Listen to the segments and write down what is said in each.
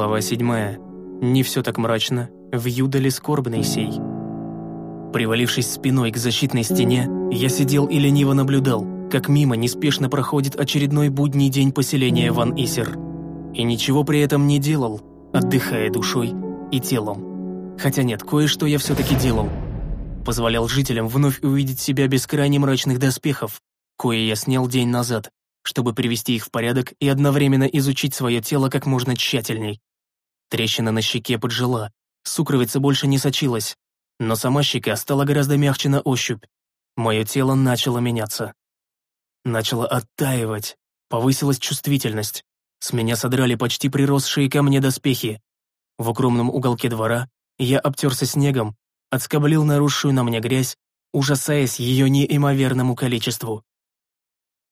Глава седьмая. Не все так мрачно, в юдале скорбный сей. Привалившись спиной к защитной стене, я сидел и лениво наблюдал, как мимо неспешно проходит очередной будний день поселения Ван Исер. И ничего при этом не делал, отдыхая душой и телом. Хотя нет, кое-что я все-таки делал. Позволял жителям вновь увидеть себя без крайне мрачных доспехов, кое я снял день назад, чтобы привести их в порядок и одновременно изучить свое тело как можно тщательней. Трещина на щеке поджила, сукровица больше не сочилась, но сама щека стала гораздо мягче на ощупь. Мое тело начало меняться. Начало оттаивать, повысилась чувствительность. С меня содрали почти приросшие ко мне доспехи. В укромном уголке двора я обтерся снегом, отскоблил нарушую на мне грязь, ужасаясь ее неимоверному количеству.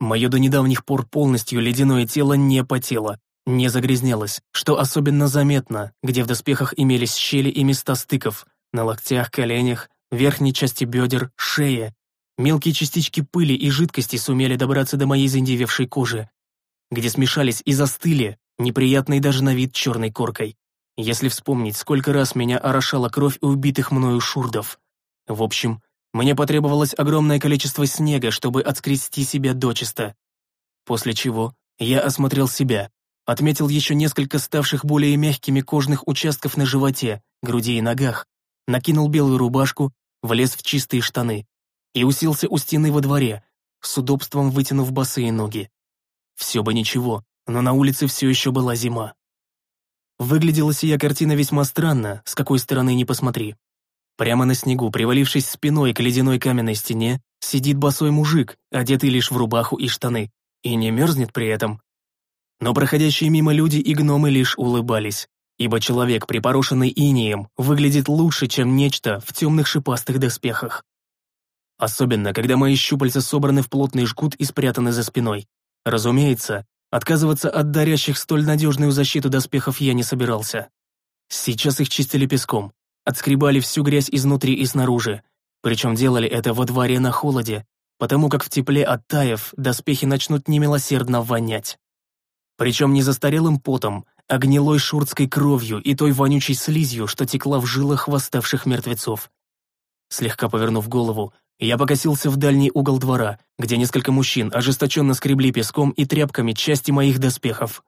Мое до недавних пор полностью ледяное тело не потело, не загрязнялось, что особенно заметно, где в доспехах имелись щели и места стыков, на локтях, коленях, верхней части бедер, шее. Мелкие частички пыли и жидкости сумели добраться до моей заиндевевшей кожи, где смешались и застыли, неприятной даже на вид черной коркой. Если вспомнить, сколько раз меня орошала кровь убитых мною шурдов. В общем, мне потребовалось огромное количество снега, чтобы отскрести себя дочисто. После чего я осмотрел себя, отметил еще несколько ставших более мягкими кожных участков на животе, груди и ногах, накинул белую рубашку, влез в чистые штаны и уселся у стены во дворе, с удобством вытянув босые ноги. Все бы ничего, но на улице все еще была зима. Выглядела сия картина весьма странно, с какой стороны ни посмотри. Прямо на снегу, привалившись спиной к ледяной каменной стене, сидит босой мужик, одетый лишь в рубаху и штаны, и не мерзнет при этом. Но проходящие мимо люди и гномы лишь улыбались, ибо человек, припорошенный инием, выглядит лучше, чем нечто в темных шипастых доспехах. Особенно, когда мои щупальца собраны в плотный жгут и спрятаны за спиной. Разумеется, отказываться от дарящих столь надежную защиту доспехов я не собирался. Сейчас их чистили песком, отскребали всю грязь изнутри и снаружи, причем делали это во дворе на холоде, потому как в тепле оттаив доспехи начнут немилосердно вонять. Причем не застарелым потом, а гнилой шуртской кровью и той вонючей слизью, что текла в жилах восставших мертвецов. Слегка повернув голову, я покосился в дальний угол двора, где несколько мужчин ожесточенно скребли песком и тряпками части моих доспехов.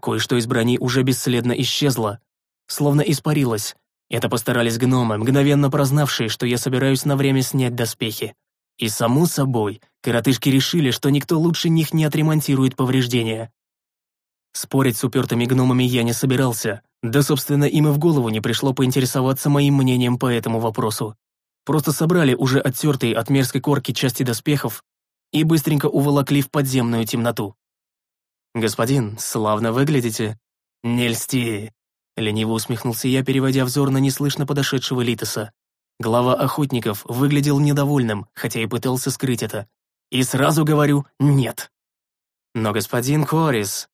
Кое-что из брони уже бесследно исчезло, словно испарилось, это постарались гномы, мгновенно прознавшие, что я собираюсь на время снять доспехи. И само собой, коротышки решили, что никто лучше них не отремонтирует повреждения. Спорить с упертыми гномами я не собирался, да, собственно, им и в голову не пришло поинтересоваться моим мнением по этому вопросу. Просто собрали уже оттертые от мерзкой корки части доспехов и быстренько уволокли в подземную темноту. «Господин, славно выглядите». «Не льсти, Лениво усмехнулся я, переводя взор на неслышно подошедшего Литоса. Глава охотников выглядел недовольным, хотя и пытался скрыть это. И сразу говорю «нет». «Но господин Корис», —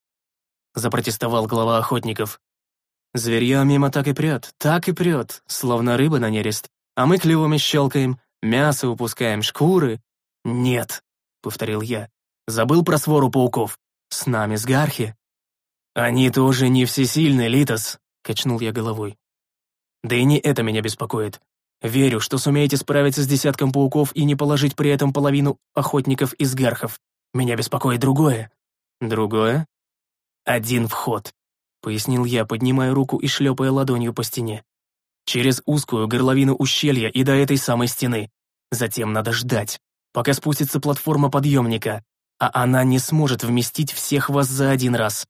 запротестовал глава охотников, «зверья мимо так и прет, так и прет, словно рыба на нерест, а мы клювами щелкаем, мясо упускаем, шкуры». «Нет», — повторил я, — «забыл про свору пауков. С нами сгархи». «Они тоже не всесильны, Литос», — качнул я головой. «Да и не это меня беспокоит. Верю, что сумеете справиться с десятком пауков и не положить при этом половину охотников из гархов. Меня беспокоит другое». «Другое?» «Один вход», — пояснил я, поднимая руку и шлепая ладонью по стене. «Через узкую горловину ущелья и до этой самой стены. Затем надо ждать, пока спустится платформа подъемника, а она не сможет вместить всех вас за один раз.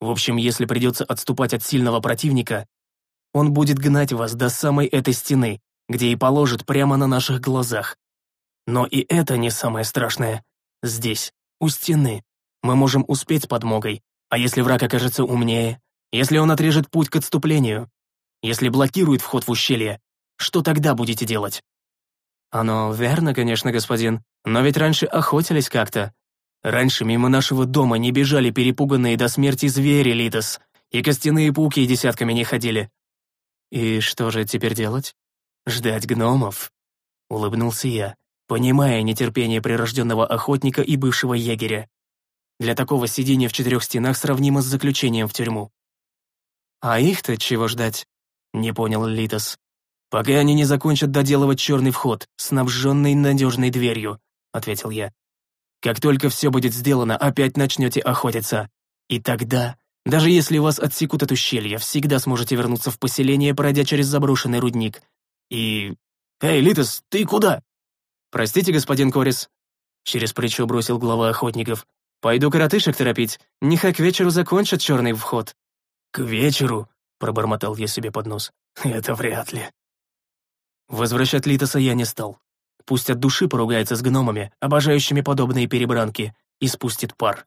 В общем, если придется отступать от сильного противника, он будет гнать вас до самой этой стены, где и положит прямо на наших глазах. Но и это не самое страшное. Здесь, у стены, мы можем успеть подмогой, а если враг окажется умнее, если он отрежет путь к отступлению, если блокирует вход в ущелье, что тогда будете делать? Оно верно, конечно, господин, но ведь раньше охотились как-то, Раньше мимо нашего дома не бежали перепуганные до смерти звери, Литос, и костяные пауки десятками не ходили. И что же теперь делать? Ждать гномов? Улыбнулся я, понимая нетерпение прирожденного охотника и бывшего егеря. Для такого сидения в четырех стенах сравнимо с заключением в тюрьму. «А их-то чего ждать?» — не понял Литос. «Пока они не закончат доделывать черный вход, снабженный надежной дверью», — ответил я. «Как только все будет сделано, опять начнете охотиться. И тогда, даже если вас отсекут от ущелья, всегда сможете вернуться в поселение, пройдя через заброшенный рудник. И... Эй, Литос, ты куда?» «Простите, господин Корис», — через плечо бросил глава охотников. «Пойду коротышек торопить, нехай к вечеру закончат черный вход». «К вечеру?» — пробормотал я себе под нос. «Это вряд ли». Возвращать Литоса я не стал. Пусть от души поругается с гномами, обожающими подобные перебранки, и спустит пар.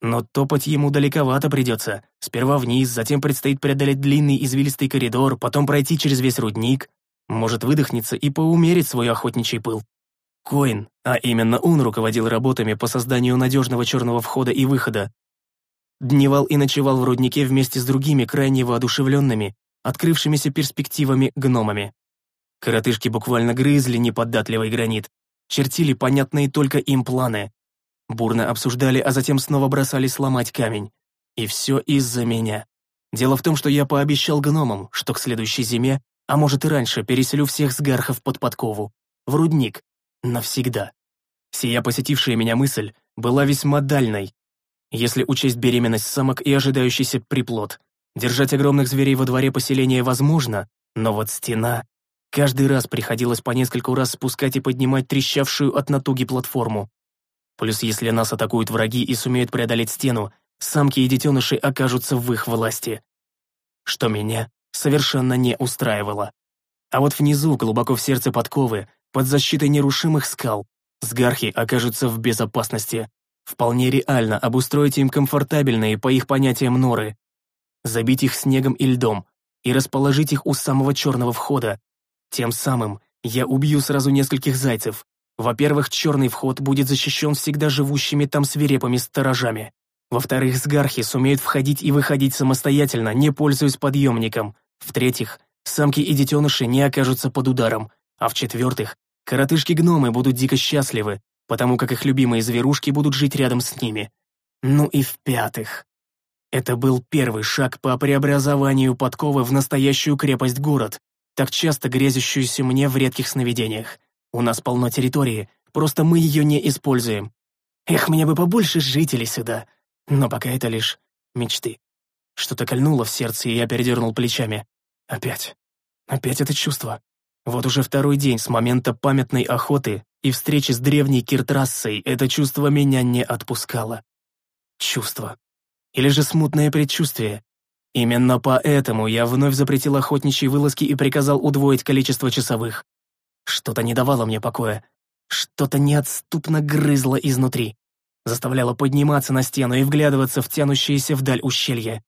Но топать ему далековато придется. Сперва вниз, затем предстоит преодолеть длинный извилистый коридор, потом пройти через весь рудник. Может выдохнется и поумерить свой охотничий пыл. Коин, а именно он руководил работами по созданию надежного черного входа и выхода, дневал и ночевал в руднике вместе с другими крайне воодушевленными, открывшимися перспективами гномами. Коротышки буквально грызли неподатливый гранит, чертили понятные только им планы, бурно обсуждали, а затем снова бросались ломать камень. И все из-за меня. Дело в том, что я пообещал гномам, что к следующей зиме, а может и раньше, переселю всех сгархов под подкову, в рудник, навсегда. Сия посетившая меня мысль была весьма дальной, если учесть беременность самок и ожидающийся приплод. Держать огромных зверей во дворе поселения возможно, но вот стена... Каждый раз приходилось по нескольку раз спускать и поднимать трещавшую от натуги платформу. Плюс если нас атакуют враги и сумеют преодолеть стену, самки и детеныши окажутся в их власти. Что меня совершенно не устраивало. А вот внизу, глубоко в сердце подковы, под защитой нерушимых скал, сгархи окажутся в безопасности. Вполне реально обустроить им комфортабельные, по их понятиям, норы, забить их снегом и льдом и расположить их у самого черного входа. Тем самым я убью сразу нескольких зайцев. Во-первых, черный вход будет защищен всегда живущими там свирепыми сторожами. Во-вторых, сгархи сумеют входить и выходить самостоятельно, не пользуясь подъемником. В-третьих, самки и детеныши не окажутся под ударом. А в-четвертых, коротышки-гномы будут дико счастливы, потому как их любимые зверушки будут жить рядом с ними. Ну и в-пятых. Это был первый шаг по преобразованию подковы в настоящую крепость-город, так часто грезящуюся мне в редких сновидениях. У нас полно территории, просто мы ее не используем. Эх, мне бы побольше жителей сюда. Но пока это лишь мечты. Что-то кольнуло в сердце, и я передернул плечами. Опять. Опять это чувство. Вот уже второй день с момента памятной охоты и встречи с древней Киртрассой это чувство меня не отпускало. Чувство. Или же смутное предчувствие. Именно поэтому я вновь запретил охотничьи вылазки и приказал удвоить количество часовых. Что-то не давало мне покоя. Что-то неотступно грызло изнутри. Заставляло подниматься на стену и вглядываться в тянущееся вдаль ущелье.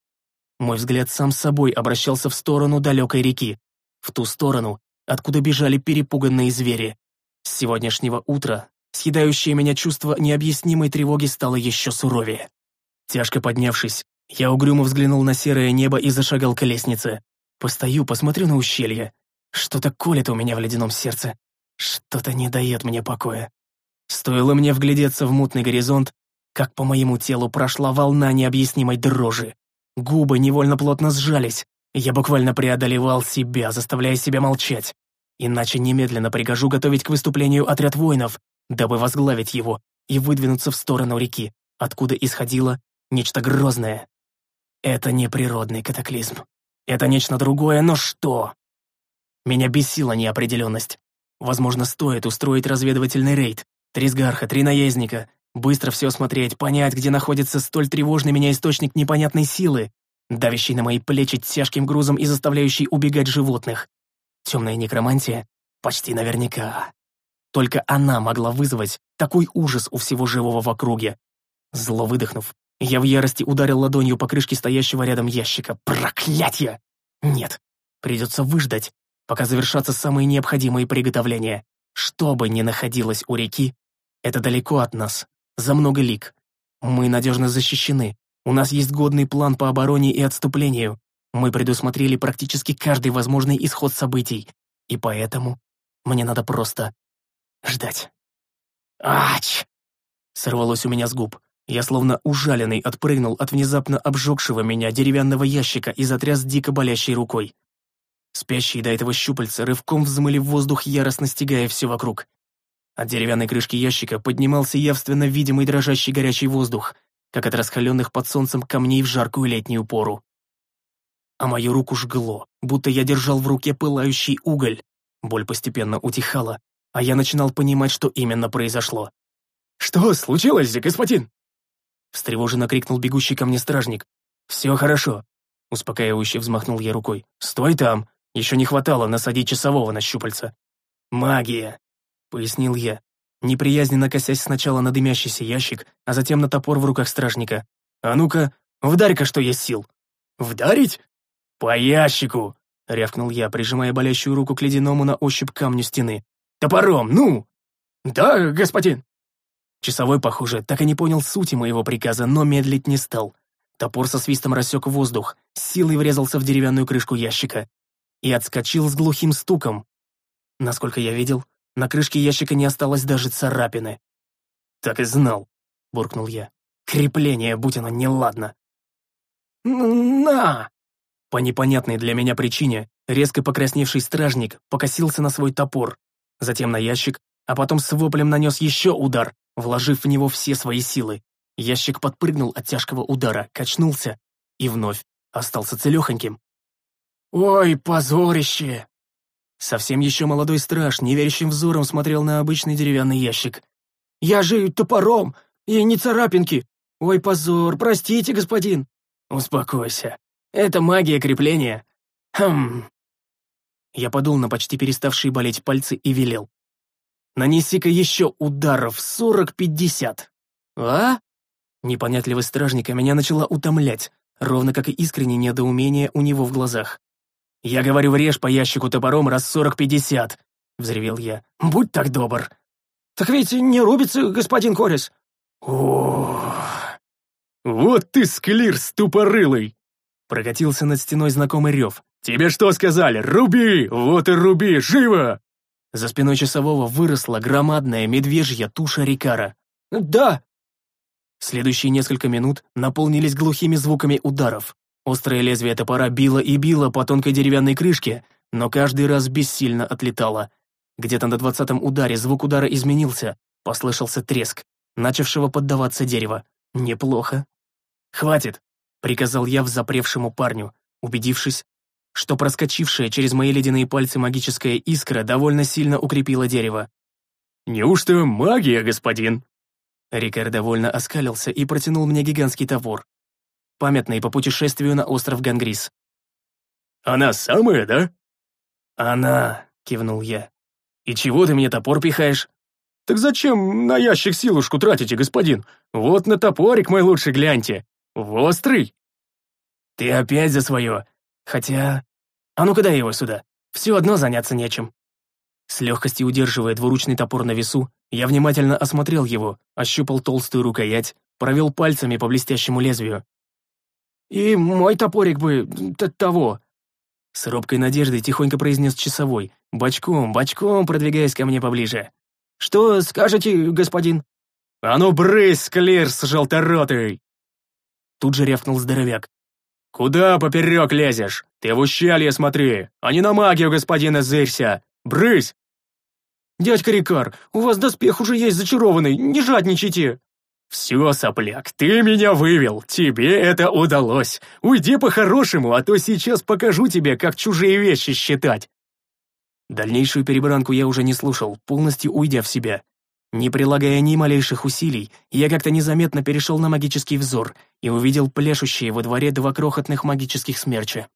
Мой взгляд сам собой обращался в сторону далекой реки. В ту сторону, откуда бежали перепуганные звери. С сегодняшнего утра съедающее меня чувство необъяснимой тревоги стало еще суровее. Тяжко поднявшись, я угрюмо взглянул на серое небо и зашагал к лестнице. Постою, посмотрю на ущелье. Что-то колет у меня в ледяном сердце. Что-то не дает мне покоя. Стоило мне вглядеться в мутный горизонт, как по моему телу прошла волна необъяснимой дрожи. Губы невольно плотно сжались, я буквально преодолевал себя, заставляя себя молчать. Иначе немедленно прикажу готовить к выступлению отряд воинов, дабы возглавить его и выдвинуться в сторону реки, откуда исходило нечто грозное. Это не природный катаклизм. Это нечто другое, но что? Меня бесила неопределенность. Возможно, стоит устроить разведывательный рейд. Три сгарха, три наездника. Быстро все осмотреть, понять, где находится столь тревожный меня источник непонятной силы, давящий на мои плечи тяжким грузом и заставляющий убегать животных. Темная некромантия? Почти наверняка. Только она могла вызвать такой ужас у всего живого в округе. Зло выдохнув, я в ярости ударил ладонью по крышке стоящего рядом ящика. Проклятье! Нет, придется выждать, пока завершатся самые необходимые приготовления. Что бы ни находилось у реки, это далеко от нас, за много лик. Мы надежно защищены, у нас есть годный план по обороне и отступлению. Мы предусмотрели практически каждый возможный исход событий. И поэтому мне надо просто ждать. «Ач!» — сорвалось у меня с губ. Я словно ужаленный отпрыгнул от внезапно обжегшего меня деревянного ящика и затряс дико болящей рукой. Спящие до этого щупальца рывком взмыли в воздух, яростно стягая все вокруг. От деревянной крышки ящика поднимался явственно видимый дрожащий горячий воздух, как от раскаленных под солнцем камней в жаркую летнюю пору. А мою руку жгло, будто я держал в руке пылающий уголь. Боль постепенно утихала, а я начинал понимать, что именно произошло. «Что случилось, господин?» Встревоженно крикнул бегущий ко мне стражник. «Все хорошо», — успокаивающе взмахнул я рукой. «Стой там! Еще не хватало насадить часового на щупальца». «Магия!» — пояснил я, неприязненно косясь сначала на дымящийся ящик, а затем на топор в руках стражника. «А ну-ка, вдарь-ка, что есть сил!» «Вдарить?» «По ящику!» — рявкнул я, прижимая болящую руку к ледяному на ощупь камню стены. «Топором, ну!» «Да, господин!» Часовой, похоже, так и не понял сути моего приказа, но медлить не стал. Топор со свистом рассек воздух, силой врезался в деревянную крышку ящика и отскочил с глухим стуком. Насколько я видел, на крышке ящика не осталось даже царапины. «Так и знал», — буркнул я. «Крепление, будь оно неладно». «На!» По непонятной для меня причине резко покрасневший стражник покосился на свой топор, затем на ящик, а потом с воплем нанес еще удар, вложив в него все свои силы. Ящик подпрыгнул от тяжкого удара, качнулся и вновь остался целехоньким. «Ой, позорище!» Совсем еще молодой страж неверящим взором смотрел на обычный деревянный ящик. «Я же топором, и не царапинки! Ой, позор, простите, господин!» «Успокойся. Это магия крепления. Хм...» Я подул на почти переставшие болеть пальцы и велел. Нанеси-ка еще ударов сорок-пятьдесят. А? Непонятливость стражника меня начала утомлять, ровно как и искреннее недоумение у него в глазах. «Я говорю, врежь по ящику топором раз сорок-пятьдесят!» — взревел я. «Будь так добр!» «Так ведь не рубится, господин Корис!» «Ох...» «Вот ты, склир ступорылый!» Прокатился над стеной знакомый рев. «Тебе что сказали? Руби! Вот и руби! Живо!» За спиной часового выросла громадная медвежья туша Рикара. «Да!» Следующие несколько минут наполнились глухими звуками ударов. Острое лезвие топора било и било по тонкой деревянной крышке, но каждый раз бессильно отлетало. Где-то на двадцатом ударе звук удара изменился, послышался треск, начавшего поддаваться дерева. Неплохо. «Хватит!» — приказал я взапревшему парню, убедившись, что проскочившая через мои ледяные пальцы магическая искра довольно сильно укрепила дерево. «Неужто магия, господин?» Рикар довольно оскалился и протянул мне гигантский топор, памятный по путешествию на остров Гангрис. «Она самая, да?» «Она», — кивнул я. «И чего ты мне топор пихаешь?» «Так зачем на ящик силушку тратите, господин? Вот на топорик мой лучше гляньте. В острый!» «Ты опять за свое. Хотя... А ну-ка дай его сюда. Все одно заняться нечем». С легкостью удерживая двуручный топор на весу, я внимательно осмотрел его, ощупал толстую рукоять, провел пальцами по блестящему лезвию. «И мой топорик бы... того...» С робкой надеждой тихонько произнес часовой, бочком, бочком продвигаясь ко мне поближе. «Что скажете, господин?» «А ну брысь, клирс желторотый!» Тут же рявкнул здоровяк. «Куда поперек лезешь? Ты в ущелье смотри, а не на магию господина зырься! Брысь!» «Дядька Рикар, у вас доспех уже есть зачарованный, не жадничайте!» «Все, сопляк, ты меня вывел, тебе это удалось. Уйди по-хорошему, а то сейчас покажу тебе, как чужие вещи считать». Дальнейшую перебранку я уже не слушал, полностью уйдя в себя. Не прилагая ни малейших усилий, я как-то незаметно перешел на магический взор и увидел пляшущие во дворе два крохотных магических смерча.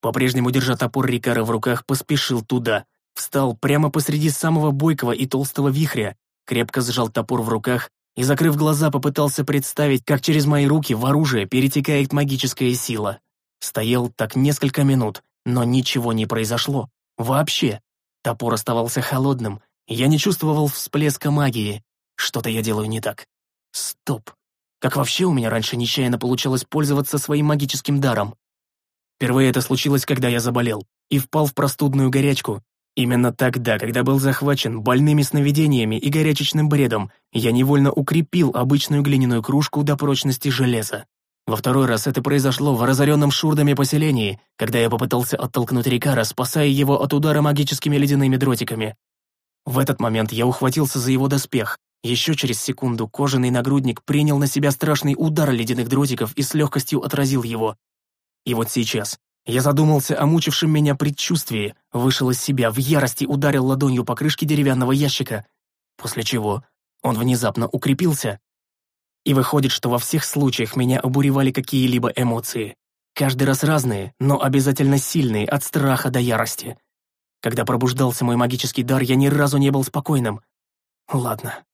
По-прежнему, держа топор Рикара в руках, поспешил туда. Встал прямо посреди самого бойкого и толстого вихря, крепко сжал топор в руках и, закрыв глаза, попытался представить, как через мои руки в оружие перетекает магическая сила. Стоял так несколько минут, но ничего не произошло. Вообще. Топор оставался холодным, я не чувствовал всплеска магии. Что-то я делаю не так. Стоп. Как вообще у меня раньше нечаянно получалось пользоваться своим магическим даром? Впервые это случилось, когда я заболел и впал в простудную горячку. Именно тогда, когда был захвачен больными сновидениями и горячечным бредом, я невольно укрепил обычную глиняную кружку до прочности железа. Во второй раз это произошло в разоренном шурдами поселении, когда я попытался оттолкнуть Рикара, спасая его от удара магическими ледяными дротиками. В этот момент я ухватился за его доспех. Еще через секунду кожаный нагрудник принял на себя страшный удар ледяных дротиков и с легкостью отразил его. И вот сейчас, я задумался о мучившем меня предчувствии, вышел из себя, в ярости ударил ладонью по крышке деревянного ящика, после чего он внезапно укрепился. И выходит, что во всех случаях меня обуревали какие-либо эмоции. Каждый раз разные, но обязательно сильные, от страха до ярости. Когда пробуждался мой магический дар, я ни разу не был спокойным. Ладно.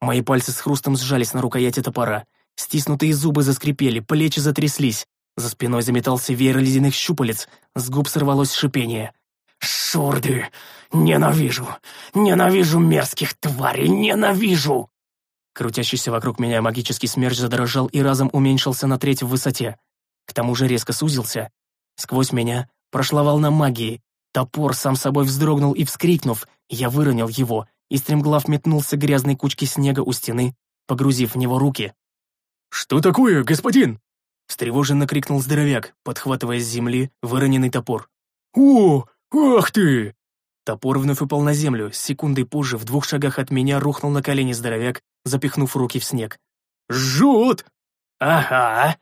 Мои пальцы с хрустом сжались на рукояти топора, стиснутые зубы заскрипели, плечи затряслись, за спиной заметался веер ледяных щупалец, с губ сорвалось шипение. «Шурды! Ненавижу! Ненавижу мерзких тварей! Ненавижу!» Крутящийся вокруг меня магический смерч задрожал и разом уменьшился на треть в высоте. К тому же резко сузился. Сквозь меня прошла волна магии. Топор сам собой вздрогнул и, вскрикнув, я выронил его и стремглав метнулся грязной кучке снега у стены, погрузив в него руки. «Что такое, господин?» Встревоженно крикнул здоровяк, подхватывая с земли выроненный топор. «О, ах ты!» Топор вновь упал на землю, секундой позже в двух шагах от меня рухнул на колени здоровяк, запихнув руки в снег. «Жжет!» «Ага!»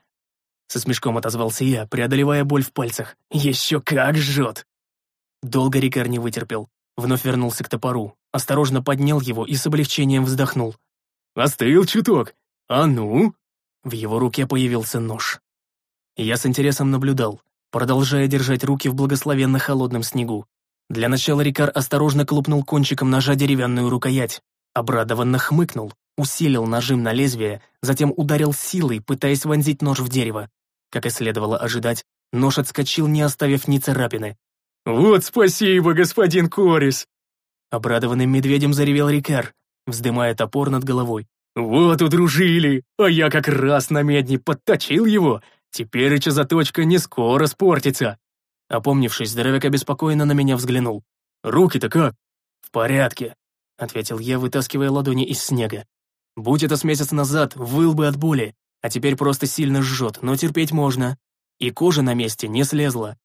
Со смешком отозвался я, преодолевая боль в пальцах. «Еще как жжет!» Долго Рикар не вытерпел. Вновь вернулся к топору, осторожно поднял его и с облегчением вздохнул. «Остыл чуток. А ну?» В его руке появился нож. Я с интересом наблюдал, продолжая держать руки в благословенно холодном снегу. Для начала Рикар осторожно клупнул кончиком ножа деревянную рукоять, обрадованно хмыкнул, усилил нажим на лезвие, затем ударил силой, пытаясь вонзить нож в дерево. Как и следовало ожидать, нож отскочил, не оставив ни царапины. «Вот спасибо, господин Корис!» Обрадованным медведем заревел Рикар, вздымая топор над головой. «Вот удружили, а я как раз на медне подточил его. Теперь эта заточка не скоро спортится». Опомнившись, здоровяк обеспокоенно на меня взглянул. «Руки-то как?» «В порядке», — ответил я, вытаскивая ладони из снега. «Будь это с месяца назад, выл бы от боли, а теперь просто сильно жжет, но терпеть можно. И кожа на месте не слезла».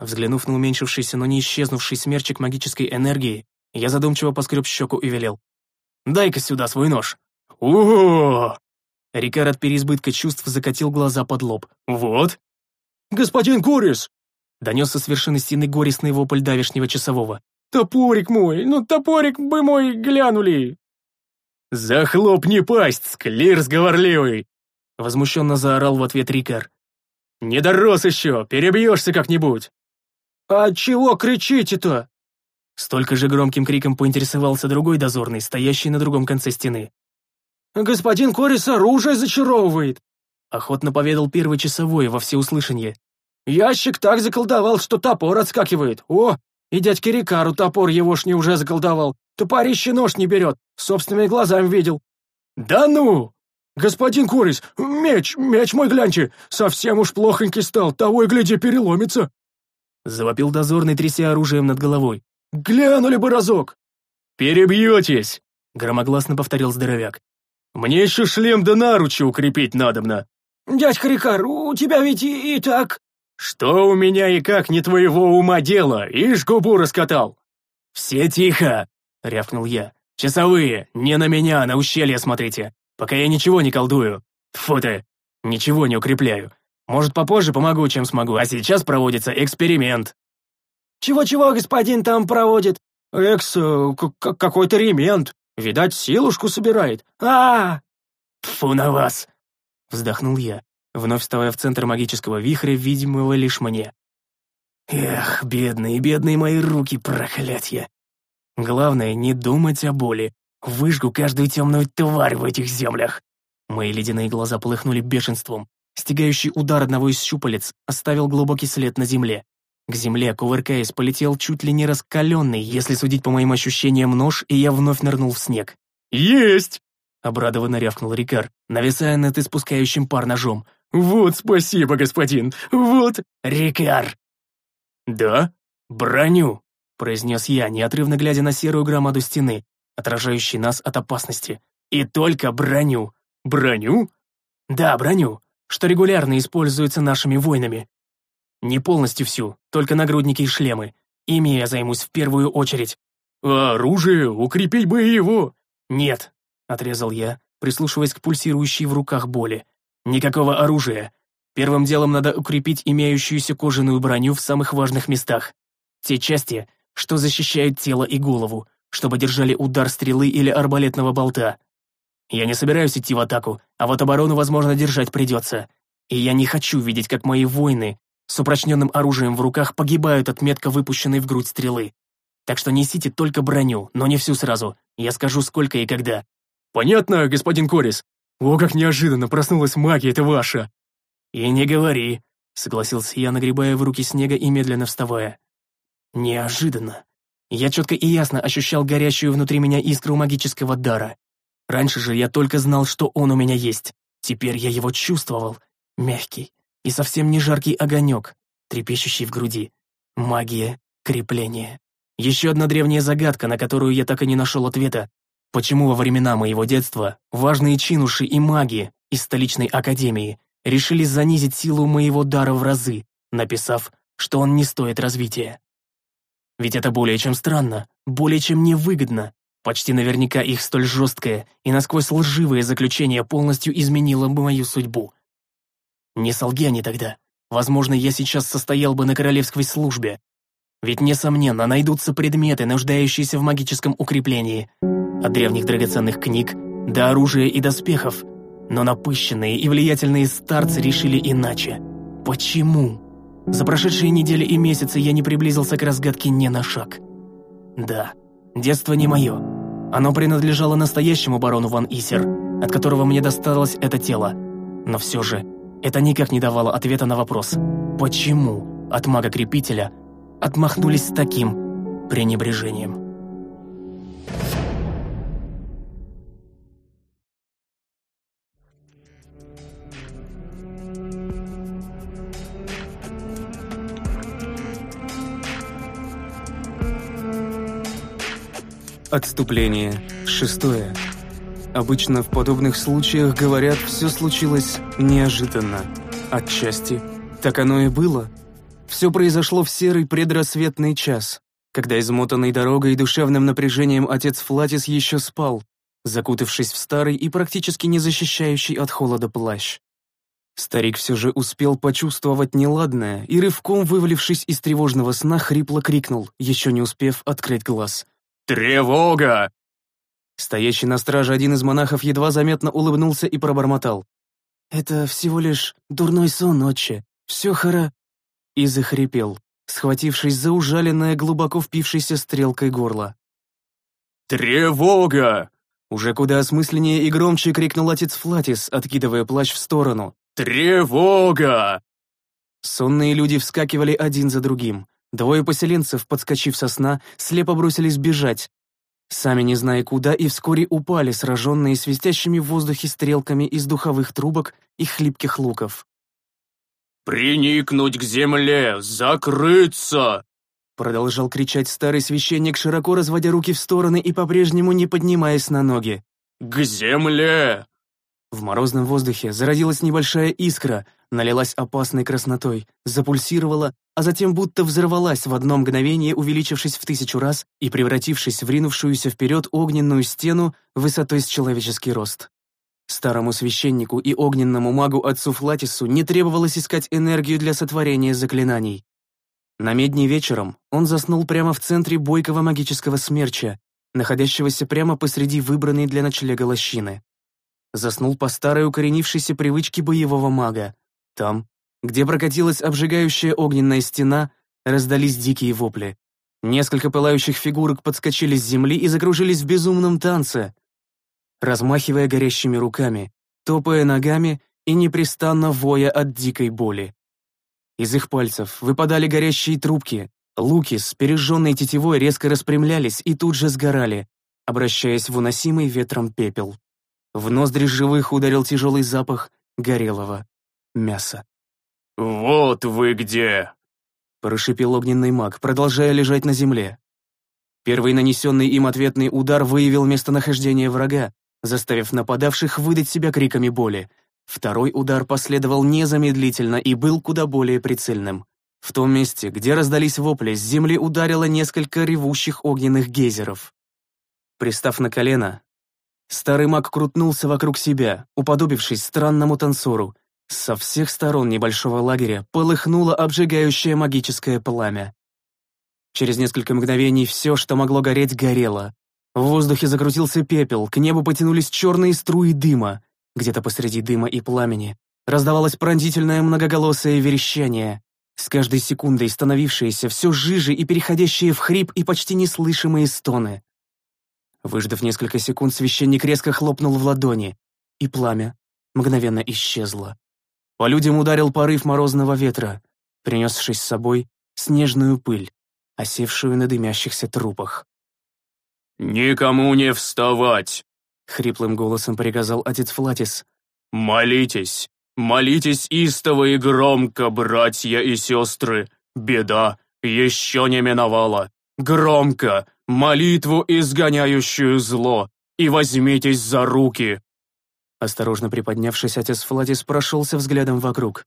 Взглянув на уменьшившийся, но не исчезнувший смерчик магической энергии, я задумчиво поскреб щеку и велел. «Дай-ка сюда свой нож». «О!» Рикар от переизбытка чувств закатил глаза под лоб. «Вот!» «Господин Корис!» Донесся с вершины стены горестный вопль давешнего часового. «Топорик мой! Ну, топорик бы мой глянули!» «Захлопни пасть, склир сговорливый!» Возмущенно заорал в ответ Рикар. «Не дорос еще, перебьешься как-нибудь!» «А чего кричите-то?» Столько же громким криком поинтересовался другой дозорный, стоящий на другом конце стены. «Господин Корис оружие зачаровывает!» Охотно поведал первый часовой во всеуслышание. «Ящик так заколдовал, что топор отскакивает. О, и дядьке Рикару топор егошний уже заколдовал. Топорище нож не берет, собственными глазами видел». «Да ну!» «Господин Корис, меч, меч мой гляньте, совсем уж плохонький стал, того и гляди переломится!» Завопил дозорный, тряся оружием над головой. «Глянули бы разок!» «Перебьетесь!» — громогласно повторил здоровяк. Мне еще шлем да наручи укрепить надобно. Дядька Рикар, у тебя ведь и, и так... Что у меня и как не твоего ума дело, ишь губу раскатал. Все тихо, рявкнул я. Часовые, не на меня, а на ущелье смотрите, пока я ничего не колдую. Тьфу ты, ничего не укрепляю. Может, попозже помогу, чем смогу, а сейчас проводится эксперимент. Чего-чего господин там проводит? Экс... Э, какой-то ремент. Видать, силушку собирает. а Фу на вас!» Вздохнул я, вновь вставая в центр магического вихря, видимого лишь мне. Эх, бедные, бедные мои руки, проклятье. Главное, не думать о боли. Выжгу каждую темную тварь в этих землях. Мои ледяные глаза полыхнули бешенством. Стегающий удар одного из щупалец оставил глубокий след на земле. К земле, кувыркаясь, полетел чуть ли не раскаленный, если судить по моим ощущениям, нож, и я вновь нырнул в снег. «Есть!» — обрадованно рявкнул Рикар, нависая над испускающим пар ножом. «Вот спасибо, господин! Вот...» «Рикар!» «Да?» «Броню!» произнес я, неотрывно глядя на серую громаду стены, отражающей нас от опасности. «И только броню». «Броню?» «Да, броню, что регулярно используется нашими воинами. Не полностью всю, только нагрудники и шлемы. Ими я займусь в первую очередь». «А оружие? Укрепить бы его!» «Нет», — отрезал я, прислушиваясь к пульсирующей в руках боли. «Никакого оружия. Первым делом надо укрепить имеющуюся кожаную броню в самых важных местах. Те части, что защищают тело и голову, чтобы держали удар стрелы или арбалетного болта. Я не собираюсь идти в атаку, а вот оборону, возможно, держать придется. И я не хочу видеть, как мои воины с упрочненным оружием в руках погибают от метко выпущенной в грудь стрелы. Так что несите только броню, но не всю сразу. Я скажу, сколько и когда. Понятно, господин Корис. О, как неожиданно проснулась магия это ваша. И не говори, согласился я, нагребая в руки снега и медленно вставая. Неожиданно. Я четко и ясно ощущал горящую внутри меня искру магического дара. Раньше же я только знал, что он у меня есть. Теперь я его чувствовал. Мягкий и совсем не жаркий огонек, трепещущий в груди. Магия, крепление. Еще одна древняя загадка, на которую я так и не нашел ответа. Почему во времена моего детства важные чинуши и маги из столичной академии решили занизить силу моего дара в разы, написав, что он не стоит развития? Ведь это более чем странно, более чем невыгодно. Почти наверняка их столь жесткое и насквозь лживое заключение полностью изменило бы мою судьбу. Не солги они тогда. Возможно, я сейчас состоял бы на королевской службе. Ведь, несомненно, найдутся предметы, нуждающиеся в магическом укреплении. От древних драгоценных книг до оружия и доспехов. Но напыщенные и влиятельные старцы решили иначе. Почему? За прошедшие недели и месяцы я не приблизился к разгадке ни на шаг. Да, детство не мое. Оно принадлежало настоящему барону Ван Исер, от которого мне досталось это тело. Но все же, это никак не давало ответа на вопрос, почему от мага-крепителя отмахнулись с таким пренебрежением. Отступление. Шестое. Обычно в подобных случаях говорят, все случилось неожиданно. Отчасти. Так оно и было. Все произошло в серый предрассветный час, когда измотанный дорогой и душевным напряжением отец Флатис еще спал, закутавшись в старый и практически не защищающий от холода плащ. Старик все же успел почувствовать неладное и, рывком вывалившись из тревожного сна, хрипло крикнул, еще не успев открыть глаз — «Тревога!» Стоящий на страже один из монахов едва заметно улыбнулся и пробормотал. «Это всего лишь дурной сон, отче. Все хора...» И захрипел, схватившись за ужаленное, глубоко впившейся стрелкой горло. «Тревога!» Уже куда осмысленнее и громче крикнул отец Флатис, откидывая плащ в сторону. «Тревога!» Сонные люди вскакивали один за другим. Двое поселенцев, подскочив со сна, слепо бросились бежать, сами не зная куда, и вскоре упали, сраженные свистящими в воздухе стрелками из духовых трубок и хлипких луков. «Приникнуть к земле! Закрыться!» Продолжал кричать старый священник, широко разводя руки в стороны и по-прежнему не поднимаясь на ноги. «К земле!» В морозном воздухе зародилась небольшая искра, налилась опасной краснотой, запульсировала, а затем будто взорвалась в одно мгновение, увеличившись в тысячу раз и превратившись в ринувшуюся вперед огненную стену высотой с человеческий рост. Старому священнику и огненному магу отцу Флатису не требовалось искать энергию для сотворения заклинаний. На медне вечером он заснул прямо в центре бойкого магического смерча, находящегося прямо посреди выбранной для ночлега лощины. Заснул по старой укоренившейся привычке боевого мага. Там, где прокатилась обжигающая огненная стена, раздались дикие вопли. Несколько пылающих фигурок подскочили с земли и закружились в безумном танце, размахивая горящими руками, топая ногами и непрестанно воя от дикой боли. Из их пальцев выпадали горящие трубки, луки с пережженной тетивой резко распрямлялись и тут же сгорали, обращаясь в уносимый ветром пепел. В ноздри живых ударил тяжелый запах горелого мяса. «Вот вы где!» Прошипел огненный маг, продолжая лежать на земле. Первый нанесенный им ответный удар выявил местонахождение врага, заставив нападавших выдать себя криками боли. Второй удар последовал незамедлительно и был куда более прицельным. В том месте, где раздались вопли, с земли ударило несколько ревущих огненных гейзеров. Пристав на колено, старый маг крутнулся вокруг себя, уподобившись странному танцору. Со всех сторон небольшого лагеря полыхнуло обжигающее магическое пламя. Через несколько мгновений все, что могло гореть, горело. В воздухе закрутился пепел, к небу потянулись черные струи дыма. Где-то посреди дыма и пламени раздавалось пронзительное многоголосое верещание, с каждой секундой становившееся все жиже и переходящее в хрип и почти неслышимые стоны. Выждав несколько секунд, священник резко хлопнул в ладони, и пламя мгновенно исчезло. По людям ударил порыв морозного ветра, принесший с собой снежную пыль осевшую на дымящихся трупах. «Никому не вставать!» — хриплым голосом приказал отец Флатис. «Молитесь! Молитесь истово и громко, братья и сестры! Беда еще не миновала! Громко! Молитву, изгоняющую зло! И возьмитесь за руки!» Осторожно приподнявшись, отец Флатис прошелся взглядом вокруг.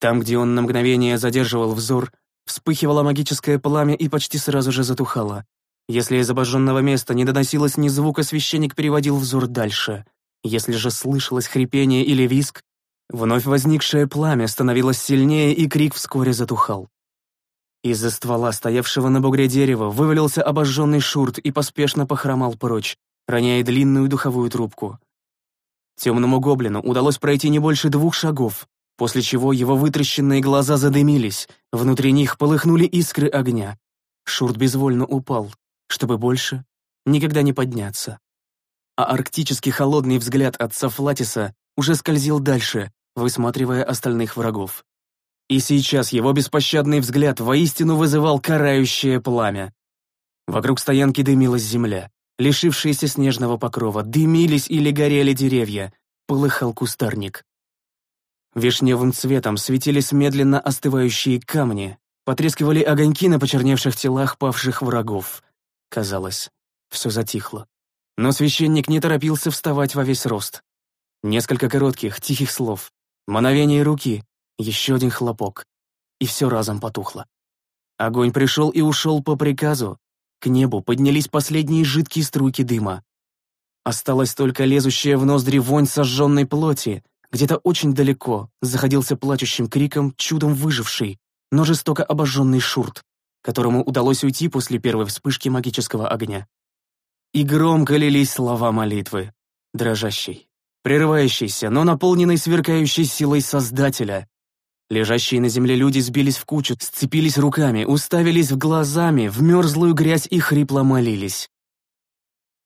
Там, где он на мгновение задерживал взор, Вспыхивало магическое пламя и почти сразу же затухало. Если из обожженного места не доносилось ни звука, священник переводил взор дальше. Если же слышалось хрипение или виск, вновь возникшее пламя становилось сильнее, и крик вскоре затухал. Из-за ствола, стоявшего на бугре дерева, вывалился обожженный шурт и поспешно похромал прочь, роняя длинную духовую трубку. Темному гоблину удалось пройти не больше двух шагов, после чего его вытращенные глаза задымились, внутри них полыхнули искры огня. Шурт безвольно упал, чтобы больше никогда не подняться. А арктически холодный взгляд отца Флатиса уже скользил дальше, высматривая остальных врагов. И сейчас его беспощадный взгляд воистину вызывал карающее пламя. Вокруг стоянки дымилась земля, лишившаяся снежного покрова, дымились или горели деревья, полыхал кустарник. Вишневым цветом светились медленно остывающие камни, потрескивали огоньки на почерневших телах павших врагов. Казалось, все затихло. Но священник не торопился вставать во весь рост. Несколько коротких, тихих слов, мановение руки, еще один хлопок, и все разом потухло. Огонь пришел и ушел по приказу. К небу поднялись последние жидкие струйки дыма. Осталась только лезущая в ноздри вонь сожженной плоти, где-то очень далеко заходился плачущим криком чудом выживший, но жестоко обожженный шурт, которому удалось уйти после первой вспышки магического огня. И громко лились слова молитвы, дрожащей, прерывающейся, но наполненной сверкающей силой Создателя. Лежащие на земле люди сбились в кучу, сцепились руками, уставились в глазами, в мерзлую грязь и хрипло молились.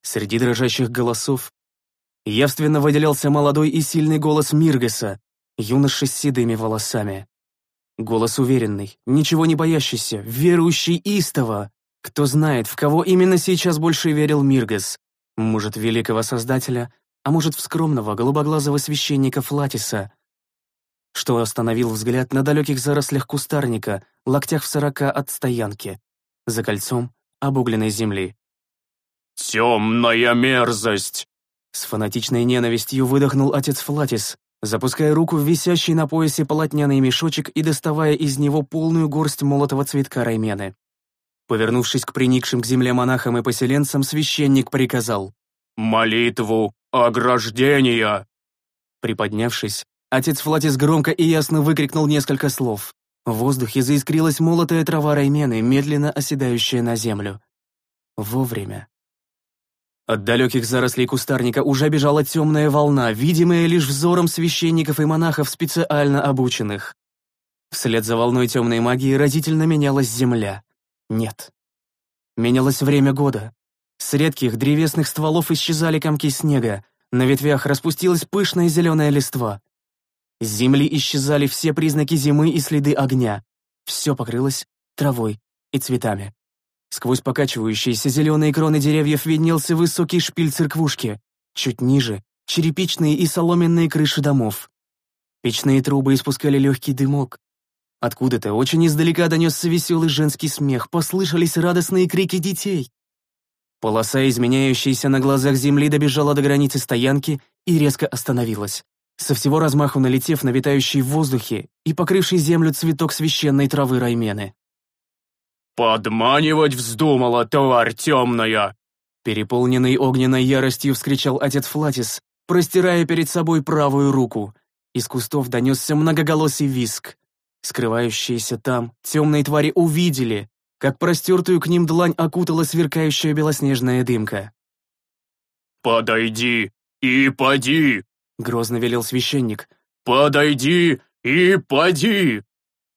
Среди дрожащих голосов явственно выделялся молодой и сильный голос Миргеса, юноши с седыми волосами. Голос уверенный, ничего не боящийся, верующий истово. Кто знает, в кого именно сейчас больше верил Миргес. Может, великого создателя, а может, в скромного голубоглазого священника Флатиса, что остановил взгляд на далеких зарослях кустарника, локтях в сорока от стоянки, за кольцом обугленной земли. «Темная мерзость!» С фанатичной ненавистью выдохнул отец Флатис, запуская руку в висящий на поясе полотняный мешочек и доставая из него полную горсть молотого цветка раймены. Повернувшись к приникшим к земле монахам и поселенцам, священник приказал «Молитву ограждения!» Приподнявшись, отец Флатис громко и ясно выкрикнул несколько слов. В воздухе заискрилась молотая трава раймены, медленно оседающая на землю. Вовремя. От далеких зарослей кустарника уже бежала темная волна, видимая лишь взором священников и монахов, специально обученных. Вслед за волной темной магии разительно менялась земля. Нет. Менялось время года. С редких древесных стволов исчезали комки снега, на ветвях распустилась пышная зеленая листва. С земли исчезали все признаки зимы и следы огня. Все покрылось травой и цветами. Сквозь покачивающиеся зеленые кроны деревьев виднелся высокий шпиль церквушки. Чуть ниже — черепичные и соломенные крыши домов. Печные трубы испускали легкий дымок. Откуда-то очень издалека донесся веселый женский смех, послышались радостные крики детей. Полоса, изменяющаяся на глазах земли, добежала до границы стоянки и резко остановилась, со всего размаху налетев на витающий в воздухе и покрывший землю цветок священной травы раймены. «Подманивать вздумала, тварь темная!» Переполненный огненной яростью вскричал отец Флатис, простирая перед собой правую руку. Из кустов донесся многоголосый виск. Скрывающиеся там темные твари увидели, как простертую к ним длань окутала сверкающая белоснежная дымка. «Подойди и поди!» — грозно велел священник. «Подойди и поди!»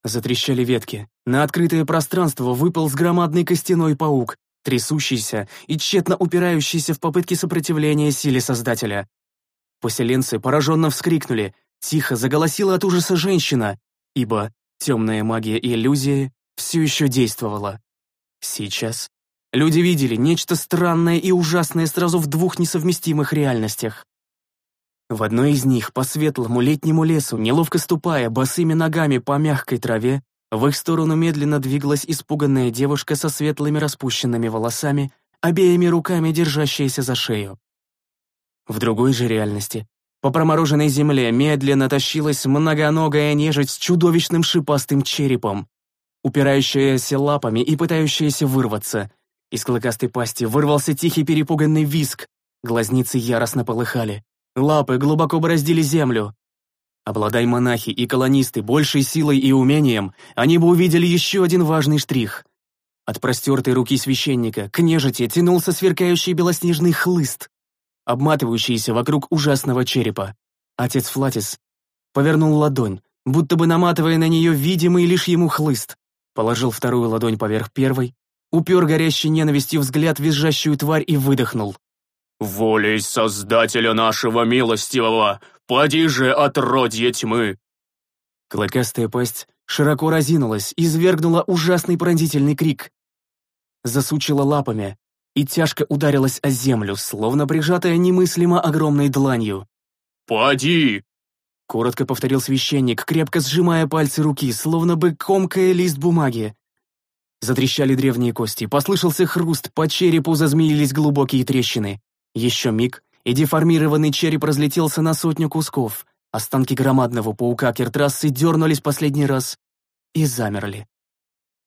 Затрещали ветки. На открытое пространство выполз громадный костяной паук, трясущийся и тщетно упирающийся в попытке сопротивления силе Создателя. Поселенцы пораженно вскрикнули, тихо заголосила от ужаса женщина, ибо темная магия и иллюзия все еще действовала. Сейчас люди видели нечто странное и ужасное сразу в двух несовместимых реальностях. В одной из них, по светлому летнему лесу, неловко ступая босыми ногами по мягкой траве, в их сторону медленно двигалась испуганная девушка со светлыми распущенными волосами, обеими руками держащаяся за шею. В другой же реальности по промороженной земле медленно тащилась многоногая нежить с чудовищным шипастым черепом, упирающаяся лапами и пытающаяся вырваться. Из клыкастой пасти вырвался тихий перепуганный виск, глазницы яростно полыхали, лапы глубоко бороздили землю. Обладай монахи и колонисты большей силой и умением, они бы увидели еще один важный штрих. От простертой руки священника к нежити тянулся сверкающий белоснежный хлыст, обматывающийся вокруг ужасного черепа. Отец Флатис повернул ладонь, будто бы наматывая на нее видимый лишь ему хлыст, положил вторую ладонь поверх первой, упер горящий ненавистью взгляд в визжащую тварь и выдохнул. «Волей Создателя нашего милостивого, поди же отродье тьмы!» Клыкастая пасть широко разинулась, извергнула ужасный пронзительный крик. Засучила лапами, и тяжко ударилась о землю, словно прижатая немыслимо огромной дланью. «Поди!» — коротко повторил священник, крепко сжимая пальцы руки, словно бы комкая лист бумаги. Затрещали древние кости, послышался хруст, по черепу зазмеились глубокие трещины. Еще миг, и деформированный череп разлетелся на сотню кусков. Останки громадного паука Кертрассы дернулись последний раз и замерли.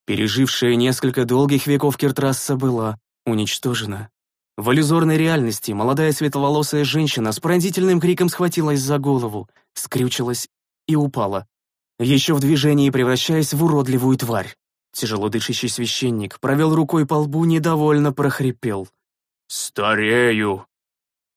Пережившая несколько долгих веков Кертрасса была уничтожена. В иллюзорной реальности молодая светловолосая женщина с пронзительным криком схватилась за голову, скрючилась и упала, еще в движении превращаясь в уродливую тварь. Тяжело дышащий священник провел рукой по лбу, недовольно прохрипел. «Старею!»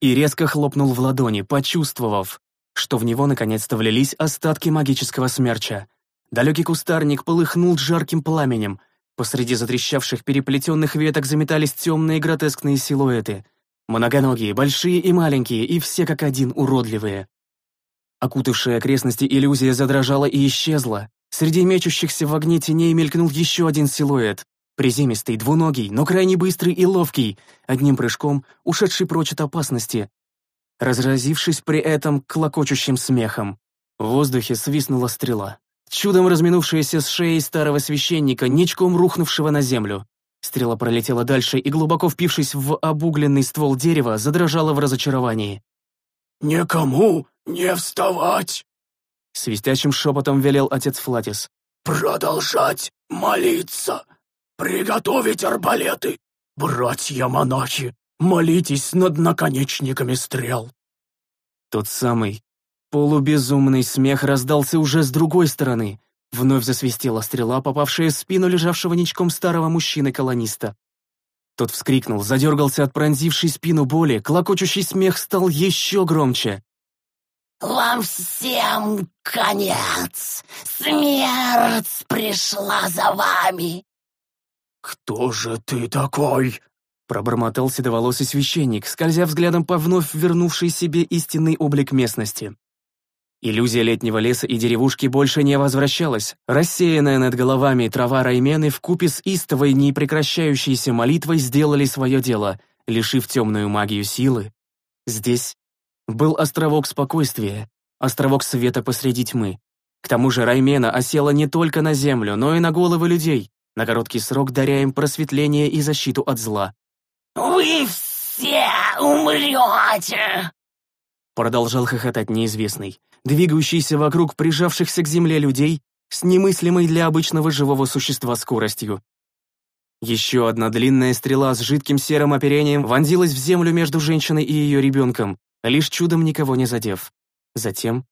И резко хлопнул в ладони, почувствовав, что в него наконец-то влились остатки магического смерча. Далекий кустарник полыхнул жарким пламенем, Посреди затрещавших переплетенных веток заметались темные гротескные силуэты. Многоногие, большие и маленькие, и все как один уродливые. Окутавшая окрестности иллюзия задрожала и исчезла. Среди мечущихся в огне теней мелькнул еще один силуэт. Приземистый, двуногий, но крайне быстрый и ловкий, одним прыжком ушедший прочь от опасности, разразившись при этом клокочущим смехом. В воздухе свистнула стрела чудом разминувшаяся с шеей старого священника, ничком рухнувшего на землю. Стрела пролетела дальше и, глубоко впившись в обугленный ствол дерева, задрожала в разочаровании. «Никому не вставать!» Свистящим шепотом велел отец Флатис. «Продолжать молиться! Приготовить арбалеты! Братья-монахи, молитесь над наконечниками стрел!» Тот самый Полубезумный смех раздался уже с другой стороны. Вновь засвистела стрела, попавшая в спину лежавшего ничком старого мужчины-колониста. Тот вскрикнул, задергался от пронзившей спину боли, клокочущий смех стал еще громче. «Вам всем конец! Смерть пришла за вами!» «Кто же ты такой?» Пробормотал седоволосый священник, скользя взглядом по вновь вернувшей себе истинный облик местности. Иллюзия летнего леса и деревушки больше не возвращалась. Рассеянная над головами трава Раймены вкупе с истовой непрекращающейся молитвой сделали свое дело, лишив темную магию силы. Здесь был островок спокойствия, островок света посреди тьмы. К тому же Раймена осела не только на землю, но и на головы людей, на короткий срок даря им просветление и защиту от зла. вы все умрете!» Продолжал хохотать неизвестный, двигающийся вокруг прижавшихся к земле людей с немыслимой для обычного живого существа скоростью. Еще одна длинная стрела с жидким серым оперением вонзилась в землю между женщиной и ее ребенком, лишь чудом никого не задев. Затем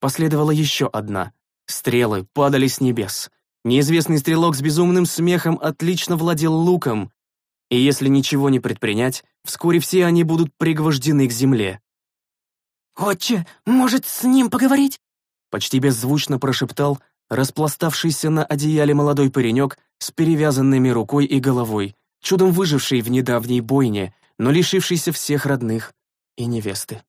последовала еще одна. Стрелы падали с небес. Неизвестный стрелок с безумным смехом отлично владел луком, и если ничего не предпринять, вскоре все они будут пригвождены к земле. «Отче, может, с ним поговорить?» Почти беззвучно прошептал распластавшийся на одеяле молодой паренек с перевязанными рукой и головой, чудом выживший в недавней бойне, но лишившийся всех родных и невесты.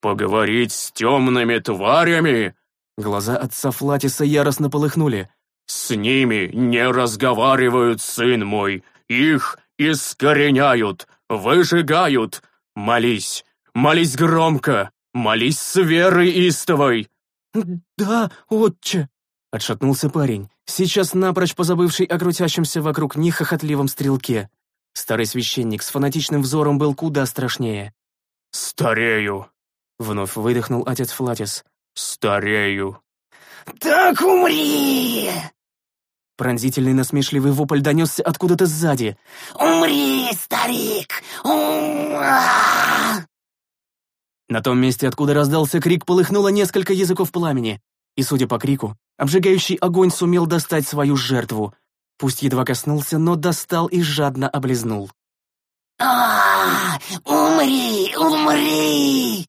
«Поговорить с темными тварями?» Глаза отца Флатиса яростно полыхнули. «С ними не разговаривают, сын мой, их искореняют, выжигают. Молись, молись громко, молись с верой истовой!» «Да, отче!» — отшатнулся парень, сейчас напрочь позабывший о крутящемся вокруг них хохотливом стрелке. Старый священник с фанатичным взором был куда страшнее. «Старею!» — вновь выдохнул отец Флатис. «Старею!» «Так умри!» Пронзительный насмешливый вопль донесся откуда-то сзади. «Умри, старик! Ура!» На том месте, откуда раздался крик, полыхнуло несколько языков пламени. И, судя по крику, обжигающий огонь сумел достать свою жертву. Пусть едва коснулся, но достал и жадно облизнул. «А, умри, умри!»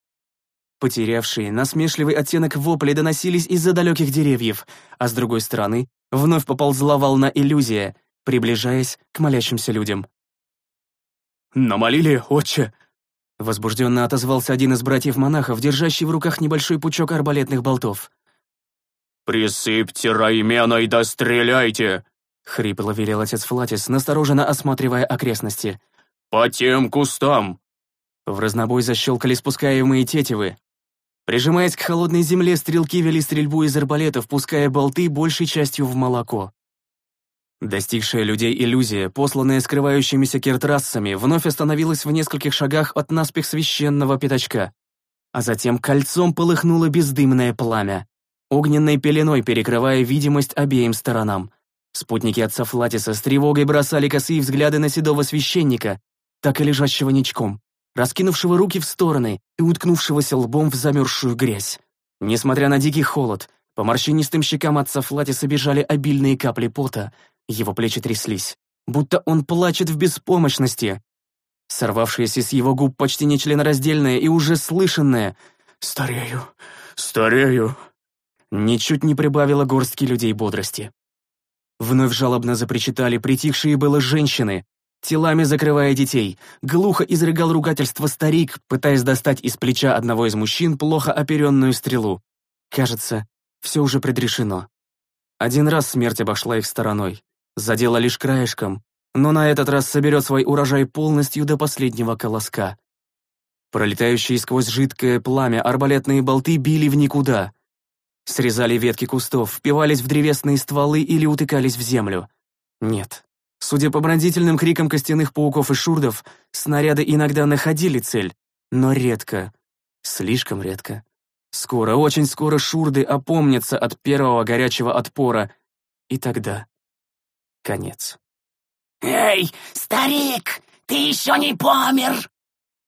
Потерявшие насмешливый оттенок вопли доносились из-за далеких деревьев, а с другой стороны вновь поползла волна иллюзия, приближаясь к молящимся людям. «Намолили, отче!» Возбужденно отозвался один из братьев-монахов, держащий в руках небольшой пучок арбалетных болтов. «Присыпьте Райменой да стреляйте!» — хрипло велел отец Флатис, настороженно осматривая окрестности. «По тем кустам!» В разнобой защелкали спускаемые тетивы. Прижимаясь к холодной земле, стрелки вели стрельбу из арбалетов, пуская болты большей частью в молоко. Достигшая людей иллюзия, посланная скрывающимися киртрассами, вновь остановилась в нескольких шагах от наспех священного пятачка. А затем кольцом полыхнуло бездымное пламя, огненной пеленой перекрывая видимость обеим сторонам. Спутники отца Флатиса с тревогой бросали косые взгляды на седого священника, так и лежащего ничком, раскинувшего руки в стороны и уткнувшегося лбом в замерзшую грязь. Несмотря на дикий холод, по морщинистым щекам отца Флатиса бежали обильные капли пота, его плечи тряслись, будто он плачет в беспомощности. Сорвавшееся с его губ почти нечленораздельное и уже слышанное «Старею, старею!» ничуть не прибавило горстки людей бодрости. Вновь жалобно запричитали притихшие было женщины, телами закрывая детей. Глухо изрыгал ругательство старик, пытаясь достать из плеча одного из мужчин плохо оперенную стрелу. Кажется, все уже предрешено. Один раз смерть обошла их стороной задела лишь краешком, но на этот раз соберет свой урожай полностью до последнего колоска. Пролетающие сквозь жидкое пламя арбалетные болты били в никуда. Срезали ветки кустов, впивались в древесные стволы или утыкались в землю. Нет. Судя по бронзительным крикам костяных пауков и шурдов, снаряды иногда находили цель, но редко. Слишком редко. Скоро, очень скоро шурды опомнятся от первого горячего отпора, и тогда конец. «Эй, старик, ты еще не помер!»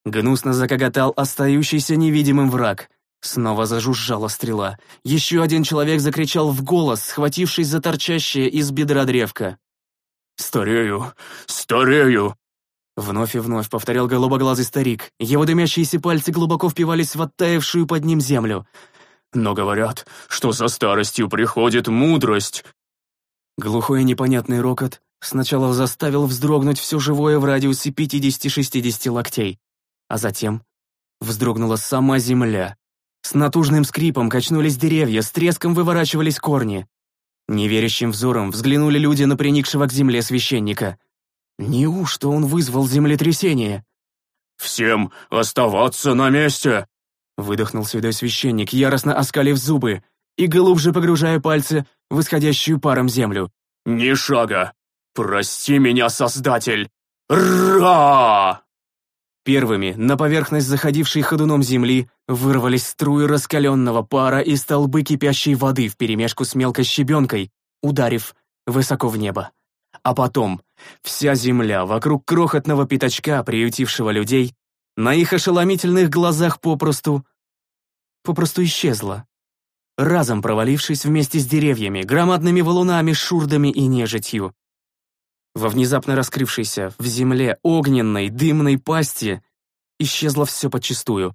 Гнусно закоготал остающийся невидимым враг. Снова зажужжала стрела. Еще один человек закричал в голос, схватившись за торчащее из бедра древко. «Старею! Старею!» Вновь и вновь повторял голубоглазый старик. Его дымящиеся пальцы глубоко впивались в оттаившую под ним землю. «Но говорят, что со старостью приходит мудрость. Глухой и непонятный рокот сначала заставил вздрогнуть все живое в радиусе 50-60 локтей, а затем вздрогнула сама земля. С натужным скрипом качнулись деревья, с треском выворачивались корни. Неверящим взором взглянули люди на приникшего к земле священника. Неужто он вызвал землетрясение? «Всем оставаться на месте!» Выдохнул седой священник, яростно оскалив зубы и глубже погружая пальцы в исходящую паром землю. «Ни шага! Прости меня, Создатель! Ра! Первыми на поверхность заходившей ходуном земли вырвались струи раскаленного пара и столбы кипящей воды вперемешку с мелкой щебенкой, ударив высоко в небо. А потом вся земля вокруг крохотного пятачка, приютившего людей, на их ошеломительных глазах попросту... попросту исчезла, разом провалившись вместе с деревьями, громадными валунами, шурдами и нежитью. Во внезапно раскрывшейся в земле огненной, дымной пасти исчезло все подчистую.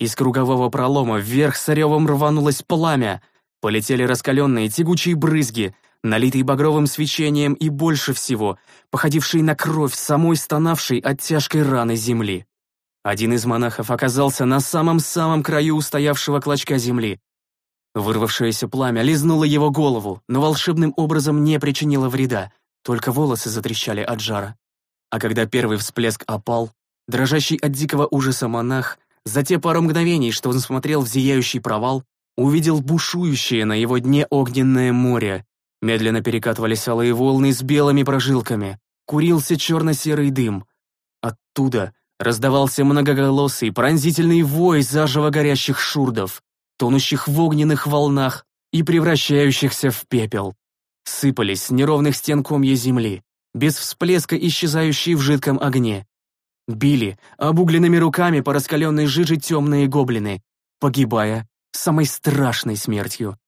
Из кругового пролома вверх с ревом рванулось пламя, полетели раскаленные тягучие брызги, налитые багровым свечением и больше всего, походившие на кровь самой стонавшей от тяжкой раны земли. Один из монахов оказался на самом-самом краю устоявшего клочка земли. Вырвавшееся пламя лизнуло его голову, но волшебным образом не причинило вреда, только волосы затрещали от жара. А когда первый всплеск опал, дрожащий от дикого ужаса монах, за те пару мгновений, что он смотрел в зияющий провал, увидел бушующее на его дне огненное море. Медленно перекатывались алые волны с белыми прожилками, курился черно-серый дым. Оттуда раздавался многоголосый пронзительный вой заживо горящих шурдов, тонущих в огненных волнах и превращающихся в пепел сыпались с неровных стен комья земли, без всплеска исчезающие в жидком огне. Били обугленными руками по раскаленной жиже темные гоблины, погибая самой страшной смертью.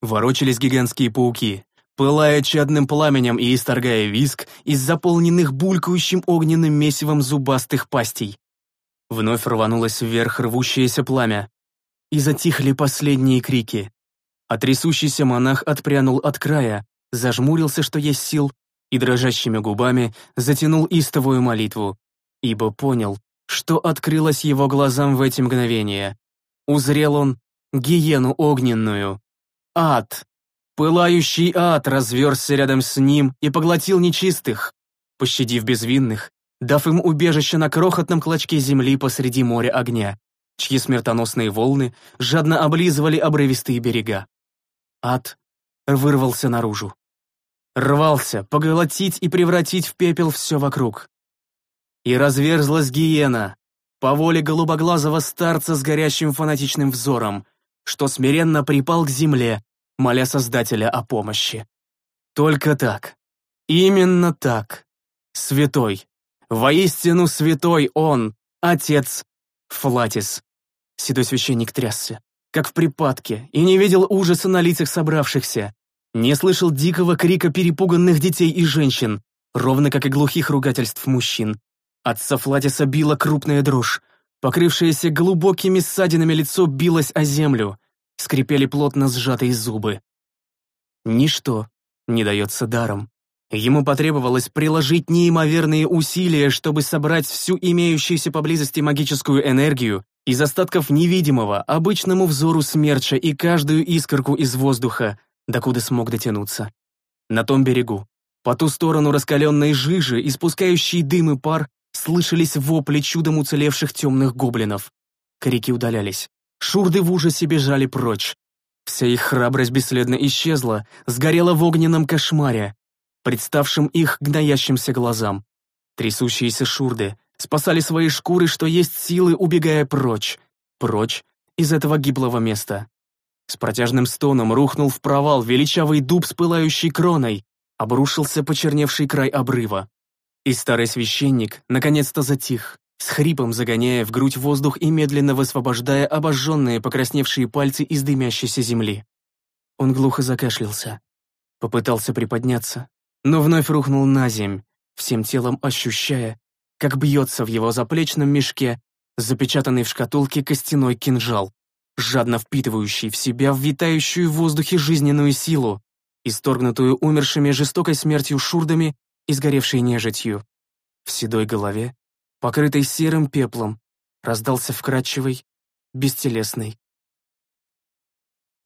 Ворочались гигантские пауки, пылая чадным пламенем и исторгая виск из заполненных булькающим огненным месивом зубастых пастей. Вновь рванулось вверх рвущееся пламя, и затихли последние крики. А трясущийся монах отпрянул от края, зажмурился, что есть сил, и дрожащими губами затянул истовую молитву, ибо понял, что открылось его глазам в эти мгновения. Узрел он гиену огненную. Ад! Пылающий ад разверзся рядом с ним и поглотил нечистых, пощадив безвинных, дав им убежище на крохотном клочке земли посреди моря огня, чьи смертоносные волны жадно облизывали обрывистые берега. Ад вырвался наружу рвался поглотить и превратить в пепел все вокруг. И разверзлась гиена, по воле голубоглазого старца с горящим фанатичным взором, что смиренно припал к земле, моля Создателя о помощи. Только так, именно так, святой, воистину святой он, отец Флатис. Седой священник трясся, как в припадке, и не видел ужаса на лицах собравшихся, не слышал дикого крика перепуганных детей и женщин, ровно как и глухих ругательств мужчин. От Сафлатиса била крупная дрожь. Покрывшееся глубокими ссадинами лицо билось о землю. Скрипели плотно сжатые зубы. Ничто не дается даром. Ему потребовалось приложить неимоверные усилия, чтобы собрать всю имеющуюся поблизости магическую энергию из остатков невидимого, обычному взору смерча и каждую искорку из воздуха, докуда смог дотянуться. На том берегу, по ту сторону раскаленной жижи, испускающей дым и пар, слышались вопли чудом уцелевших темных гоблинов. Крики удалялись. Шурды в ужасе бежали прочь. Вся их храбрость бесследно исчезла, сгорела в огненном кошмаре, представшем их гноящимся глазам. Трясущиеся шурды спасали свои шкуры, что есть силы, убегая прочь, прочь из этого гиблого места. С протяжным стоном рухнул в провал величавый дуб с пылающей кроной, обрушился почерневший край обрыва. И старый священник наконец-то затих, с хрипом загоняя в грудь воздух и медленно высвобождая обожженные покрасневшие пальцы из дымящейся земли. Он глухо закашлялся, попытался приподняться, но вновь рухнул на земь, всем телом ощущая, как бьется в его заплечном мешке запечатанный в шкатулке костяной кинжал жадно впитывающий в себя витающую в воздухе жизненную силу, исторгнутую умершими жестокой смертью шурдами и сгоревшей нежитью. В седой голове, покрытой серым пеплом, раздался вкрадчивый, бестелесный.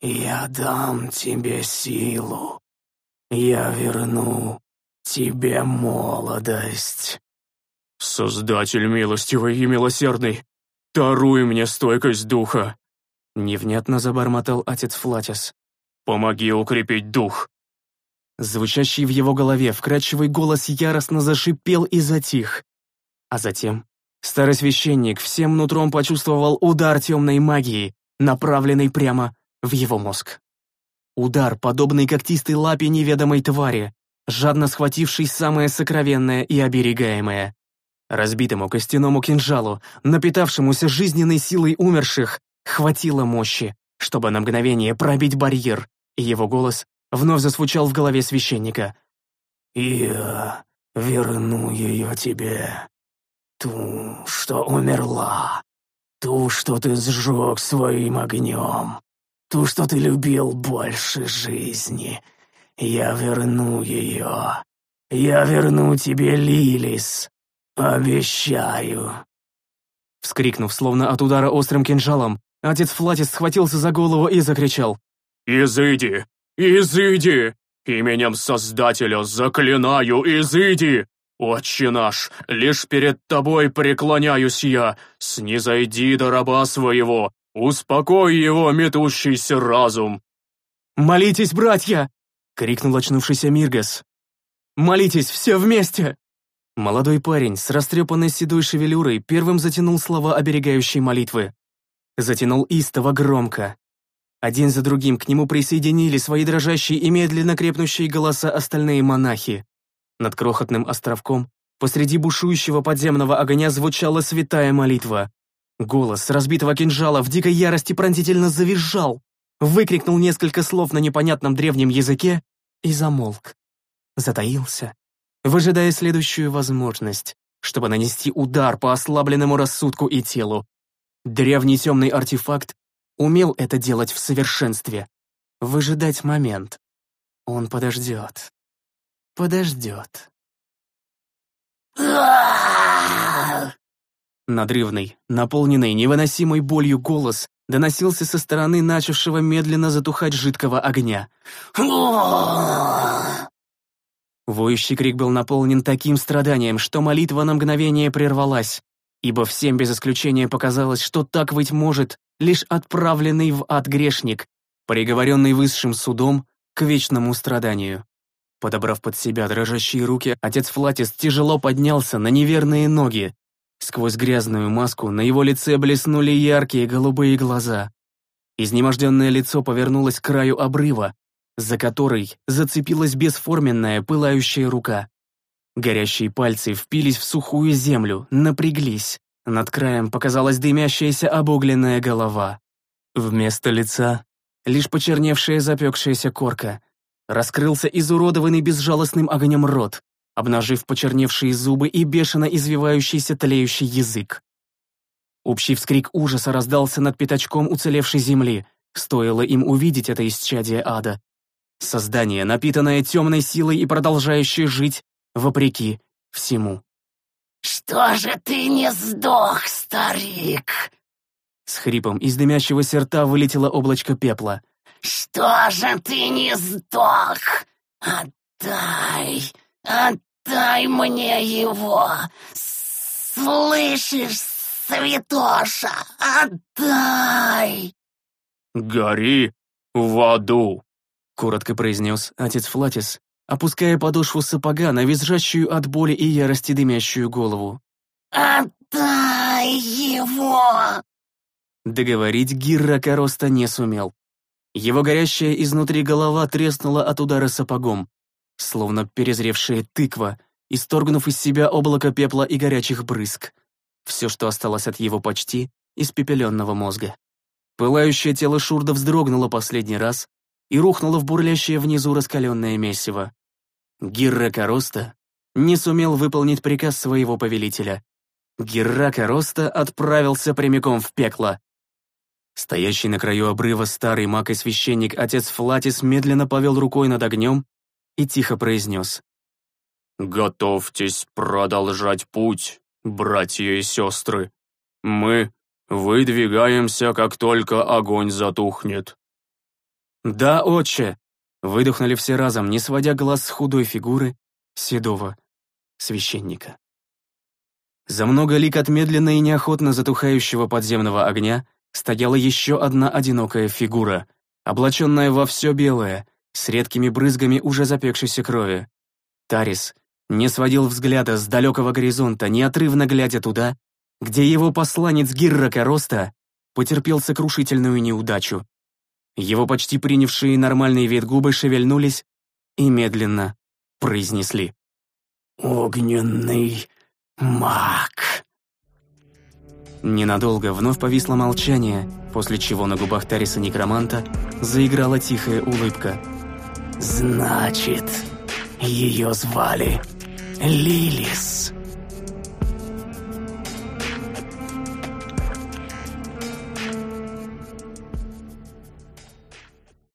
«Я дам тебе силу. Я верну тебе молодость». «Создатель милостивый и милосердный, даруй мне стойкость духа, Невнятно забормотал отец Флатис. «Помоги укрепить дух!» Звучащий в его голове вкрадчивый голос яростно зашипел и затих. А затем старый священник всем нутром почувствовал удар темной магии, направленный прямо в его мозг. Удар, подобный когтистой лапе неведомой твари, жадно схвативший самое сокровенное и оберегаемое. Разбитому костяному кинжалу, напитавшемуся жизненной силой умерших, хватило мощи, чтобы на мгновение пробить барьер, и его голос вновь зазвучал в голове священника. «Я верну ее тебе, ту, что умерла, ту, что ты сжег своим огнем, ту, что ты любил больше жизни. Я верну ее. Я верну тебе Лилис. Обещаю». Вскрикнув, словно от удара острым кинжалом, отец Флатис схватился за голову и закричал. «Изыди! Изыди! Именем Создателя заклинаю, изыди! Отче наш, лишь перед тобой преклоняюсь я, снизойди до раба своего, успокой его метущийся разум!» «Молитесь, братья!» — крикнул очнувшийся Миргас. «Молитесь все вместе!» Молодой парень с растрепанной седой шевелюрой первым затянул слова оберегающей молитвы. Затянул истово громко. Один за другим к нему присоединили свои дрожащие и медленно крепнущие голоса остальные монахи. Над крохотным островком посреди бушующего подземного огня звучала святая молитва. Голос разбитого кинжала в дикой ярости пронзительно завизжал, выкрикнул несколько слов на непонятном древнем языке и замолк. Затаился, выжидая следующую возможность, чтобы нанести удар по ослабленному рассудку и телу. Древний темный артефакт умел это делать в совершенстве. Выжидать момент. Он подождет. Подождет. Надрывный, наполненный невыносимой болью голос доносился со стороны начавшего медленно затухать жидкого огня. Воющий крик был наполнен таким страданием, что молитва на мгновение прервалась, ибо всем без исключения показалось, что так быть может лишь отправленный в ад грешник, приговоренный высшим судом к вечному страданию. Подобрав под себя дрожащие руки, отец Флатис тяжело поднялся на неверные ноги. Сквозь грязную маску на его лице блеснули яркие голубые глаза. Изнеможденное лицо повернулось к краю обрыва, за который зацепилась бесформенная пылающая рука. Горящие пальцы впились в сухую землю, напряглись. Над краем показалась дымящаяся обугленная голова. Вместо лица — лишь почерневшая запекшаяся корка. Раскрылся изуродованный безжалостным огнем рот, обнажив почерневшие зубы и бешено извивающийся тлеющий язык. Общий вскрик ужаса раздался над пятачком уцелевшей земли, стоило им увидеть это исчадие ада. Создание, напитанное темной силой и продолжающее жить, вопреки всему. «Что же ты не сдох, старик?» С хрипом из дымящегося рта вылетело облачко пепла. «Что же ты не сдох? Отдай, отдай мне его! Слышишь, святоша, отдай!» «Гори в аду!» — коротко произнес отец Флатис, опуская подошву сапога на визжащую от боли и ярости дымящую голову. «Отдай его!» Договорить Гирра Короста не сумел. Его горящая изнутри голова треснула от удара сапогом, словно перезревшая тыква, исторгнув из себя облако пепла и горячих брызг. Все, что осталось от его почти испепеленного мозга. Пылающее тело Шурда вздрогнуло последний раз, и рухнуло в бурлящее внизу раскаленное месиво. Гирра Короста не сумел выполнить приказ своего повелителя. Гирра Короста отправился прямиком в пекло. Стоящий на краю обрыва старый маг и священник отец Флатис медленно повел рукой над огнем и тихо произнес. «Готовьтесь продолжать путь, братья и сестры. Мы выдвигаемся, как только огонь затухнет». «Да, отче!» — выдохнули все разом, не сводя глаз с худой фигуры седого священника. За много лик от медленно и неохотно затухающего подземного огня стояла еще одна одинокая фигура, облаченная во все белое, с редкими брызгами уже запекшейся крови. Тарис не сводил взгляда с далекого горизонта, неотрывно глядя туда, где его посланец Гирра Короста потерпел сокрушительную неудачу. Его почти принявшие нормальный вид губы шевельнулись и медленно произнесли. «Огненный маг». Ненадолго вновь повисло молчание, после чего на губах Тариса Некроманта заиграла тихая улыбка. «Значит, ее звали Лилис».